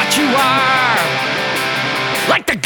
what you are. Like the